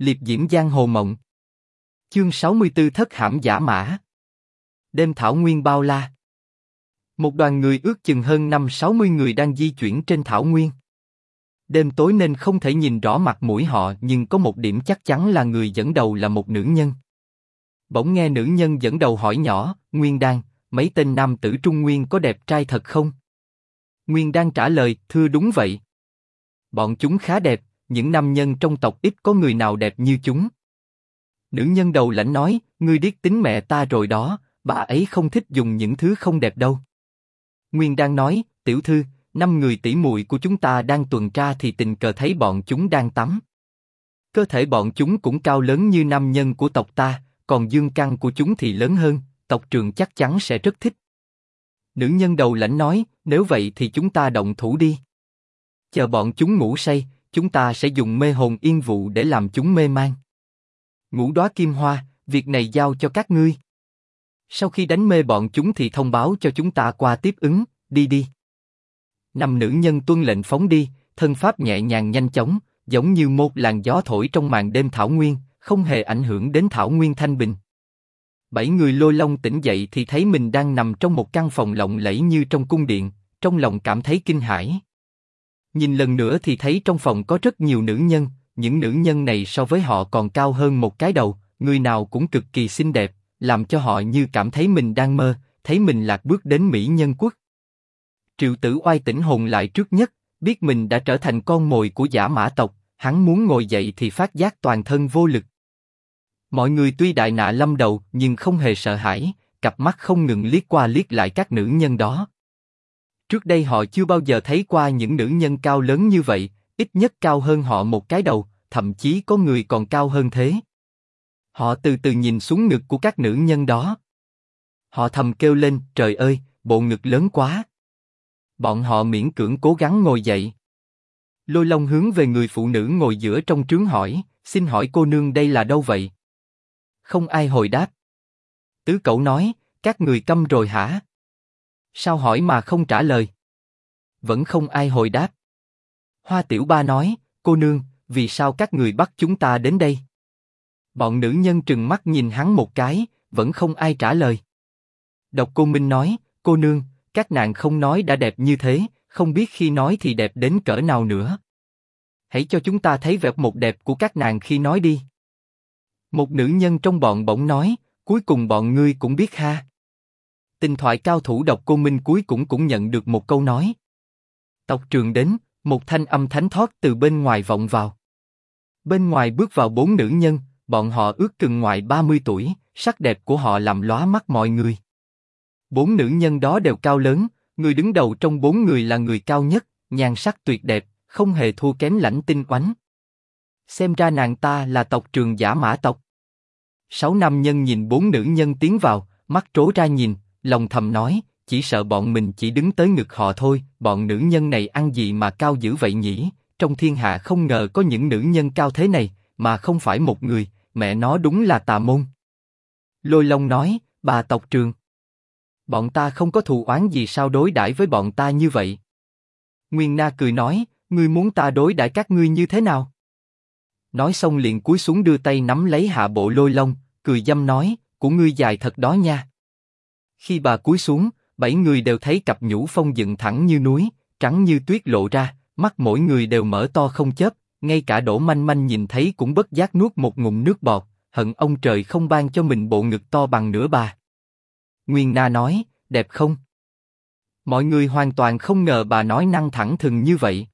liệp diễm giang hồ mộng. Chương 64 thất hãm giả mã. Đêm thảo nguyên bao la. Một đoàn người ước chừng hơn năm sáu mươi người đang di chuyển trên thảo nguyên. Đêm tối nên không thể nhìn rõ mặt mũi họ nhưng có một điểm chắc chắn là người dẫn đầu là một nữ nhân. Bỗng nghe nữ nhân dẫn đầu hỏi nhỏ, Nguyên Đan, mấy tên nam tử Trung Nguyên có đẹp trai thật không? Nguyên Đan trả lời, thưa đúng vậy. Bọn chúng khá đẹp, những nam nhân trong tộc ít có người nào đẹp như chúng. Nữ nhân đầu lãnh nói, ngươi điếc tính mẹ ta rồi đó, bà ấy không thích dùng những thứ không đẹp đâu. Nguyên đang nói, tiểu thư, năm người tỷ muội của chúng ta đang tuần tra thì tình cờ thấy bọn chúng đang tắm. Cơ thể bọn chúng cũng cao lớn như nam nhân của tộc ta, còn dương căn của chúng thì lớn hơn, tộc trường chắc chắn sẽ rất thích. Nữ nhân đầu lãnh nói, nếu vậy thì chúng ta động thủ đi. Chờ bọn chúng ngủ say, chúng ta sẽ dùng mê hồn yên vụ để làm chúng mê man. Ngũ đóa kim hoa, việc này giao cho các ngươi. Sau khi đánh mê bọn chúng thì thông báo cho chúng ta qua tiếp ứng, đi đi. Năm nữ nhân tuân lệnh phóng đi, thân pháp nhẹ nhàng nhanh chóng, giống như một làn gió thổi trong màn đêm thảo nguyên, không hề ảnh hưởng đến thảo nguyên thanh bình. Bảy người lôi long tỉnh dậy thì thấy mình đang nằm trong một căn phòng lộng lẫy như trong cung điện, trong lòng cảm thấy kinh hãi. Nhìn lần nữa thì thấy trong phòng có rất nhiều nữ nhân, những nữ nhân này so với họ còn cao hơn một cái đầu, người nào cũng cực kỳ xinh đẹp, làm cho họ như cảm thấy mình đang mơ, thấy mình lạc bước đến mỹ nhân quốc. Triệu Tử Oai tỉnh hồn lại trước nhất, biết mình đã trở thành con mồi của giả mã tộc, hắn muốn ngồi dậy thì phát giác toàn thân vô lực. Mọi người tuy đại nạ lâm đầu nhưng không hề sợ hãi, cặp mắt không ngừng liếc qua liếc lại các nữ nhân đó. Trước đây họ chưa bao giờ thấy qua những nữ nhân cao lớn như vậy, ít nhất cao hơn họ một cái đầu, thậm chí có người còn cao hơn thế. Họ từ từ nhìn xuống ngực của các nữ nhân đó. Họ thầm kêu lên, trời ơi, bộ ngực lớn quá. Bọn họ miễn cưỡng cố gắng ngồi dậy. Lôi Long hướng về người phụ nữ ngồi giữa trong trướng hỏi, xin hỏi cô nương đây là đâu vậy? Không ai hồi đáp. Tứ cậu nói, các người câm rồi hả? Sao hỏi mà không trả lời? Vẫn không ai hồi đáp. Hoa Tiểu Ba nói, cô nương, vì sao các người bắt chúng ta đến đây? Bọn nữ nhân trừng mắt nhìn hắn một cái, vẫn không ai trả lời. Độc Cô Minh nói, cô nương, các nàng không nói đã đẹp như thế, không biết khi nói thì đẹp đến cỡ nào nữa. Hãy cho chúng ta thấy vẻ một đẹp của các nàng khi nói đi. Một nữ nhân trong bọn bỗng nói, cuối cùng bọn ngươi cũng biết ha. Tình thoại cao thủ độc cô Minh cuối cùng cũng nhận được một câu nói. Tộc trường đến, một thanh âm thánh thoát từ bên ngoài vọng vào. Bên ngoài bước vào bốn nữ nhân, bọn họ ước chừng ngoài 30 tuổi, sắc đẹp của họ làm lóa mắt mọi người. Bốn nữ nhân đó đều cao lớn, người đứng đầu trong bốn người là người cao nhất, nhan sắc tuyệt đẹp, không hề thua kém lãnh tinh oánh. Xem ra nàng ta là tộc trường giả mã tộc. Sáu nam nhân nhìn bốn nữ nhân tiến vào, mắt trố ra nhìn, lòng thầm nói, chỉ sợ bọn mình chỉ đứng tới ngực họ thôi, bọn nữ nhân này ăn gì mà cao dữ vậy nhỉ? Trong thiên hạ không ngờ có những nữ nhân cao thế này, mà không phải một người, mẹ nó đúng là tà môn. Lôi Long nói, bà tộc trường. Bọn ta không có thù oán gì sao đối đãi với bọn ta như vậy? Nguyên Na cười nói, ngươi muốn ta đối đãi các ngươi như thế nào? Nói xong liền cúi xuống đưa tay nắm lấy hạ bộ lôi long, cười dâm nói, của ngươi dài thật đó nha. Khi bà cúi xuống, bảy người đều thấy cặp nhũ phong dựng thẳng như núi, trắng như tuyết lộ ra, mắt mỗi người đều mở to không chớp, ngay cả đổ manh manh nhìn thấy cũng bất giác nuốt một ngụm nước bọt, hận ông trời không ban cho mình bộ ngực to bằng nửa bà. Nguyên Na nói, đẹp không? Mọi người hoàn toàn không ngờ bà nói năng thẳng thừng như vậy.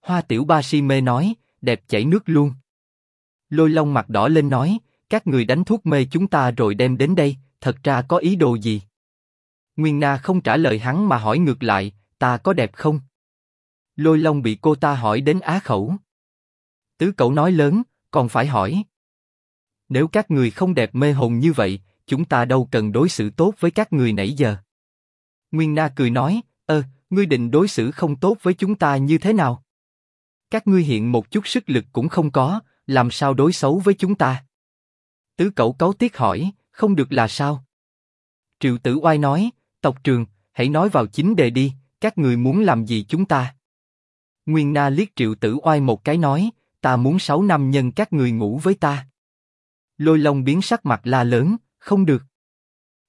Hoa Tiểu Ba si mê nói, đẹp chảy nước luôn. Lôi Long mặt đỏ lên nói, các người đánh thuốc mê chúng ta rồi đem đến đây, thật ra có ý đồ gì? Nguyên Na không trả lời hắn mà hỏi ngược lại, ta có đẹp không? Lôi Long bị cô ta hỏi đến á khẩu. Tứ cậu nói lớn, còn phải hỏi. Nếu các người không đẹp mê hồn như vậy, chúng ta đâu cần đối xử tốt với các người nãy giờ. Nguyên Na cười nói, ơ, ngươi định đối xử không tốt với chúng ta như thế nào? Các ngươi hiện một chút sức lực cũng không có, làm sao đối xấu với chúng ta? Tứ cậu cấu tiếc hỏi, không được là sao? Triệu Tử Oai nói, tộc trường, hãy nói vào chính đề đi, các người muốn làm gì chúng ta? Nguyên Na liếc Triệu Tử Oai một cái nói, ta muốn sáu năm nhân các người ngủ với ta. Lôi Long biến sắc mặt la lớn, không được.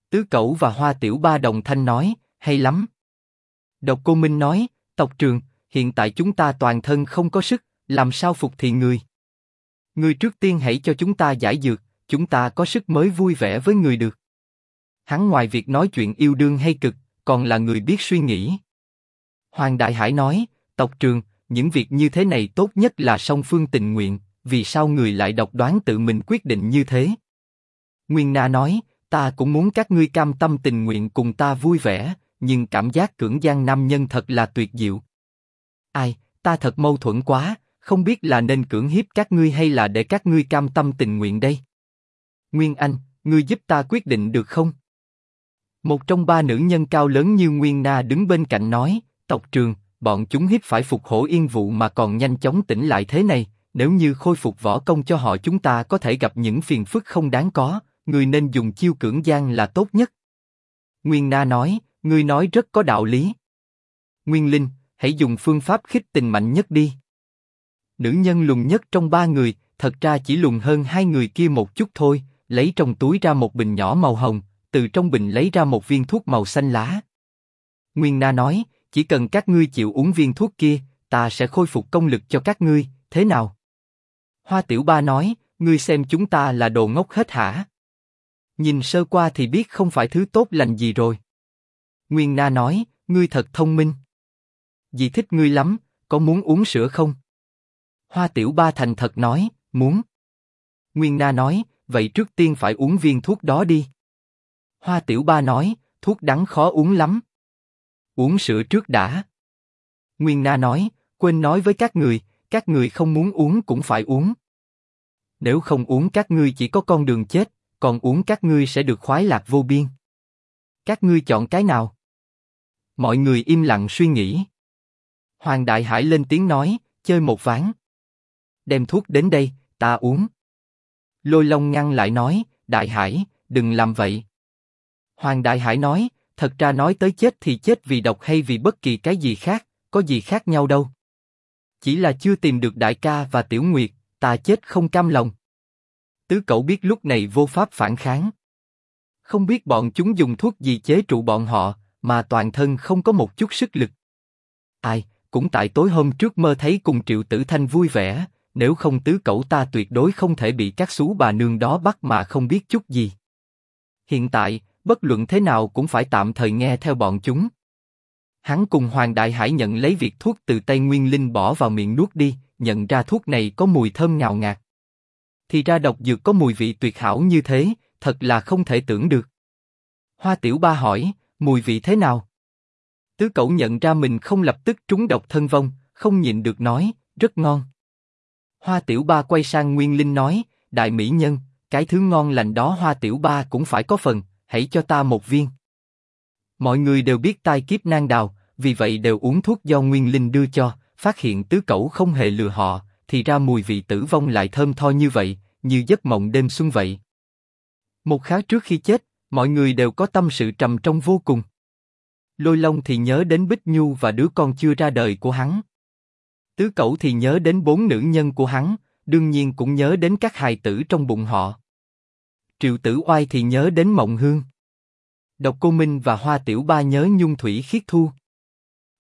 Tứ Cẩu và Hoa Tiểu Ba đồng thanh nói, hay lắm. Độc Cô Minh nói, tộc trường, hiện tại chúng ta toàn thân không có sức, làm sao phục thị người. Người trước tiên hãy cho chúng ta giải dược, chúng ta có sức mới vui vẻ với người được. Hắn ngoài việc nói chuyện yêu đương hay cực, còn là người biết suy nghĩ. Hoàng Đại Hải nói, tộc trường, những việc như thế này tốt nhất là song phương tình nguyện, vì sao người lại độc đoán tự mình quyết định như thế? Nguyên Na nói, ta cũng muốn các ngươi cam tâm tình nguyện cùng ta vui vẻ, nhưng cảm giác cưỡng gian nam nhân thật là tuyệt diệu. Ai, ta thật mâu thuẫn quá, không biết là nên cưỡng hiếp các ngươi hay là để các ngươi cam tâm tình nguyện đây. Nguyên Anh, ngươi giúp ta quyết định được không? Một trong ba nữ nhân cao lớn như Nguyên Na đứng bên cạnh nói, tộc trường, bọn chúng hiếp phải phục hổ yên vụ mà còn nhanh chóng tỉnh lại thế này, nếu như khôi phục võ công cho họ chúng ta có thể gặp những phiền phức không đáng có, người nên dùng chiêu cưỡng gian là tốt nhất. Nguyên Na nói, ngươi nói rất có đạo lý. Nguyên Linh, hãy dùng phương pháp khích tình mạnh nhất đi. Nữ nhân lùn nhất trong ba người, thật ra chỉ lùn hơn hai người kia một chút thôi, lấy trong túi ra một bình nhỏ màu hồng, từ trong bình lấy ra một viên thuốc màu xanh lá. Nguyên Na nói, chỉ cần các ngươi chịu uống viên thuốc kia, ta sẽ khôi phục công lực cho các ngươi, thế nào? Hoa Tiểu Ba nói, ngươi xem chúng ta là đồ ngốc hết hả? Nhìn sơ qua thì biết không phải thứ tốt lành gì rồi. Nguyên Na nói, ngươi thật thông minh. Dì thích ngươi lắm, có muốn uống sữa không? Hoa Tiểu Ba thành thật nói, muốn. Nguyên Na nói, vậy trước tiên phải uống viên thuốc đó đi. Hoa Tiểu Ba nói, thuốc đắng khó uống lắm. Uống sữa trước đã. Nguyên Na nói, quên nói với các người, các người không muốn uống cũng phải uống. Nếu không uống các ngươi chỉ có con đường chết, còn uống các ngươi sẽ được khoái lạc vô biên. Các ngươi chọn cái nào? Mọi người im lặng suy nghĩ. Hoàng Đại Hải lên tiếng nói, chơi một ván. Đem thuốc đến đây, ta uống. Lôi Long ngăn lại nói, Đại Hải, đừng làm vậy. Hoàng Đại Hải nói, thật ra nói tới chết thì chết vì độc hay vì bất kỳ cái gì khác, có gì khác nhau đâu. Chỉ là chưa tìm được đại ca và tiểu nguyệt, ta chết không cam lòng. Tứ cậu biết lúc này vô pháp phản kháng. Không biết bọn chúng dùng thuốc gì chế trụ bọn họ, mà toàn thân không có một chút sức lực. Ai, cũng tại tối hôm trước mơ thấy cùng Triệu Tử Thanh vui vẻ, nếu không tứ cậu ta tuyệt đối không thể bị các xú bà nương đó bắt mà không biết chút gì. Hiện tại, bất luận thế nào cũng phải tạm thời nghe theo bọn chúng. Hắn cùng Hoàng Đại Hải nhận lấy việc thuốc từ tay Nguyên Linh bỏ vào miệng nuốt đi, nhận ra thuốc này có mùi thơm ngào ngạt. Thì ra độc dược có mùi vị tuyệt hảo như thế, thật là không thể tưởng được. Hoa Tiểu Ba hỏi, mùi vị thế nào? Tứ cậu nhận ra mình không lập tức trúng độc thân vong, không nhịn được nói, rất ngon. Hoa Tiểu Ba quay sang Nguyên Linh nói, đại mỹ nhân, cái thứ ngon lành đó Hoa Tiểu Ba cũng phải có phần, hãy cho ta một viên. Mọi người đều biết tai kiếp nan đào, vì vậy đều uống thuốc do Nguyên Linh đưa cho, phát hiện tứ cẩu không hề lừa họ, thì ra mùi vị tử vong lại thơm tho như vậy, như giấc mộng đêm xuân vậy. Một khá trước khi chết, mọi người đều có tâm sự trầm trong vô cùng. Lôi Long thì nhớ đến Bích Nhu và đứa con chưa ra đời của hắn. Tứ Cẩu thì nhớ đến bốn nữ nhân của hắn, đương nhiên cũng nhớ đến các hài tử trong bụng họ. Triệu Tử Oai thì nhớ đến Mộng Hương. Độc Cô Minh và Hoa Tiểu Ba nhớ Nhung Thủy Khiết Thu.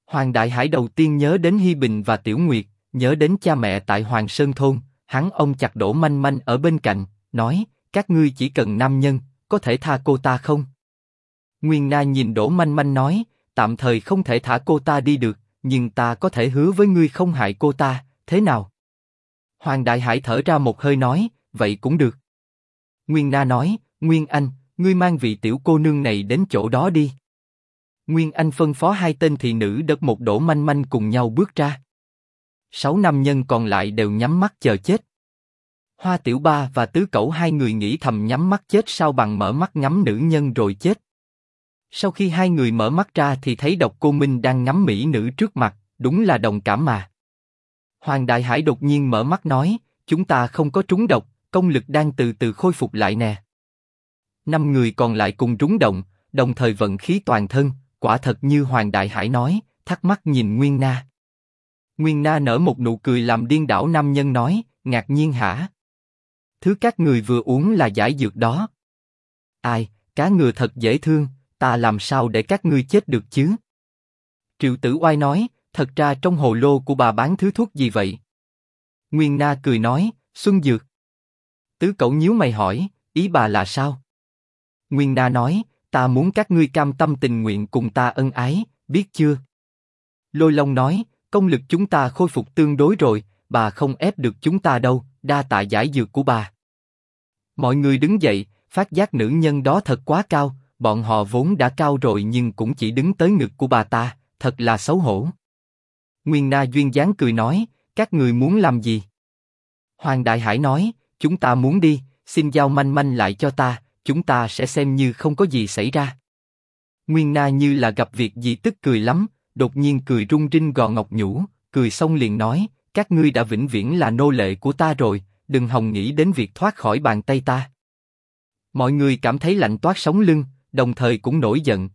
Hoàng Đại Hải đầu tiên nhớ đến Hi Bình và Tiểu Nguyệt, nhớ đến cha mẹ tại Hoàng Sơn thôn. Hắn ông chặt đổ manh manh ở bên cạnh, nói: các ngươi chỉ cần nam nhân, có thể tha cô ta không? Nguyên Na nhìn đổ Manh Manh nói, tạm thời không thể thả cô ta đi được, nhưng ta có thể hứa với ngươi không hại cô ta, thế nào? Hoàng Đại Hải thở ra một hơi nói, vậy cũng được. Nguyên Na nói, Nguyên Anh, ngươi mang vị tiểu cô nương này đến chỗ đó đi. Nguyên Anh phân phó hai tên thị nữ đợt một đổ manh manh cùng nhau bước ra. Sáu nam nhân còn lại đều nhắm mắt chờ chết. Hoa Tiểu Ba và Tứ Cẩu hai người nghĩ thầm nhắm mắt chết sao bằng mở mắt ngắm nữ nhân rồi chết. Sau khi hai người mở mắt ra thì thấy độc cô Minh đang ngắm mỹ nữ trước mặt, đúng là đồng cảm mà. Hoàng Đại Hải đột nhiên mở mắt nói, chúng ta không có trúng độc, công lực đang từ từ khôi phục lại nè. Năm người còn lại cùng trúng động, đồng thời vận khí toàn thân, quả thật như Hoàng Đại Hải nói, thắc mắc nhìn Nguyên Na. Nguyên Na nở một nụ cười làm điên đảo nam nhân nói, ngạc nhiên hả? Thứ các người vừa uống là giải dược đó. Ai, cá ngừ thật dễ thương, ta làm sao để các ngươi chết được chứ? Triệu Tử Oai nói, thật ra trong hồ lô của bà bán thứ thuốc gì vậy? Nguyên Na cười nói, Xuân Dược. Tứ cậu nhíu mày hỏi, ý bà là sao? Nguyên Na nói, ta muốn các ngươi cam tâm tình nguyện cùng ta ân ái, biết chưa? Lôi Long nói, công lực chúng ta khôi phục tương đối rồi, bà không ép được chúng ta đâu, đa tạ giải dược của bà. Mọi người đứng dậy, phát giác nữ nhân đó thật quá cao, bọn họ vốn đã cao rồi nhưng cũng chỉ đứng tới ngực của bà ta, thật là xấu hổ. Nguyên Na duyên dáng cười nói, các người muốn làm gì? Hoàng Đại Hải nói, chúng ta muốn đi, xin giao manh manh lại cho ta, chúng ta sẽ xem như không có gì xảy ra. Nguyên Na như là gặp việc gì tức cười lắm, đột nhiên cười rung rinh gò ngọc nhũ, cười xong liền nói, các ngươi đã vĩnh viễn là nô lệ của ta rồi, đừng hòng nghĩ đến việc thoát khỏi bàn tay ta. Mọi người cảm thấy lạnh toát sống lưng, đồng thời cũng nổi giận.